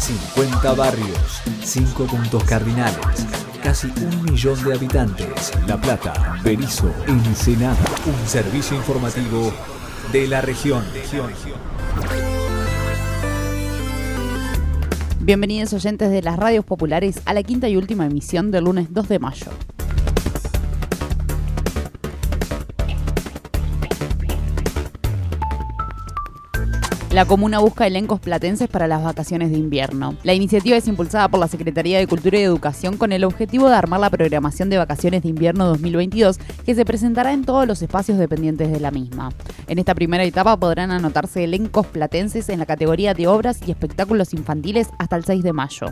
50 barrios, 5 puntos cardinales, casi un millón de habitantes. La Plata, Berizo, Ensenada. Un servicio informativo de la región. Bienvenidos oyentes de las radios populares a la quinta y última emisión del lunes 2 de mayo. La comuna busca elencos platenses para las vacaciones de invierno. La iniciativa es impulsada por la Secretaría de Cultura y Educación con el objetivo de armar la programación de vacaciones de invierno 2022 que se presentará en todos los espacios dependientes de la misma. En esta primera etapa podrán anotarse elencos platenses en la categoría de obras y espectáculos infantiles hasta el 6 de mayo.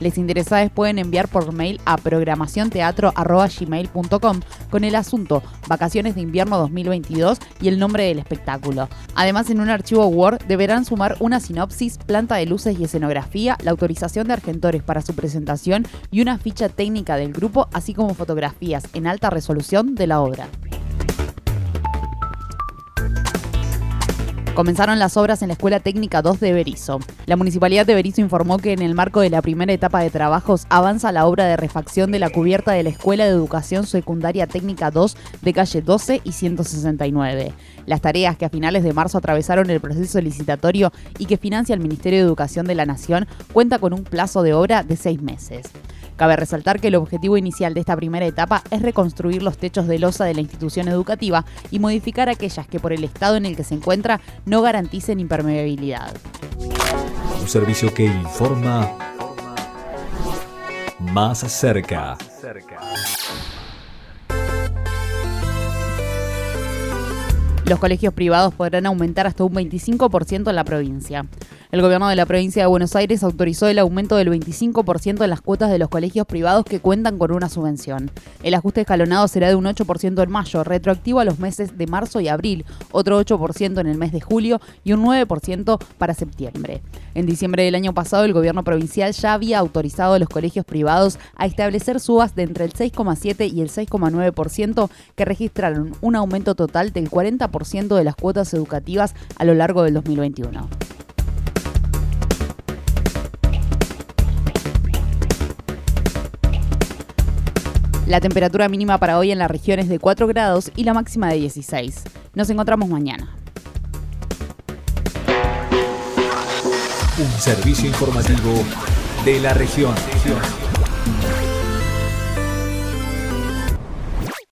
Les interesados pueden enviar por mail a programacionteatro.gmail.com con el asunto Vacaciones de invierno 2022 y el nombre del espectáculo. Además, en un archivo Word deberán sumar una sinopsis, planta de luces y escenografía, la autorización de argentores para su presentación y una ficha técnica del grupo, así como fotografías en alta resolución de la obra. Comenzaron las obras en la Escuela Técnica 2 de Berizo. La Municipalidad de Berizo informó que en el marco de la primera etapa de trabajos avanza la obra de refacción de la cubierta de la Escuela de Educación Secundaria Técnica 2 de calle 12 y 169. Las tareas que a finales de marzo atravesaron el proceso licitatorio y que financia el Ministerio de Educación de la Nación cuenta con un plazo de obra de seis meses. Cabe resaltar que el objetivo inicial de esta primera etapa es reconstruir los techos de losa de la institución educativa y modificar aquellas que por el estado en el que se encuentra no garanticen impermeabilidad. Un servicio que informa más cerca. Los colegios privados podrán aumentar hasta un 25% en la provincia. El gobierno de la provincia de Buenos Aires autorizó el aumento del 25% en las cuotas de los colegios privados que cuentan con una subvención. El ajuste escalonado será de un 8% en mayo, retroactivo a los meses de marzo y abril, otro 8% en el mes de julio y un 9% para septiembre. En diciembre del año pasado, el gobierno provincial ya había autorizado a los colegios privados a establecer subas de entre el 6,7 y el 6,9% que registraron un aumento total del 40% de las cuotas educativas a lo largo del 2021. La temperatura mínima para hoy en la región es de 4 grados y la máxima de 16. Nos encontramos mañana. Un servicio informativo de la región.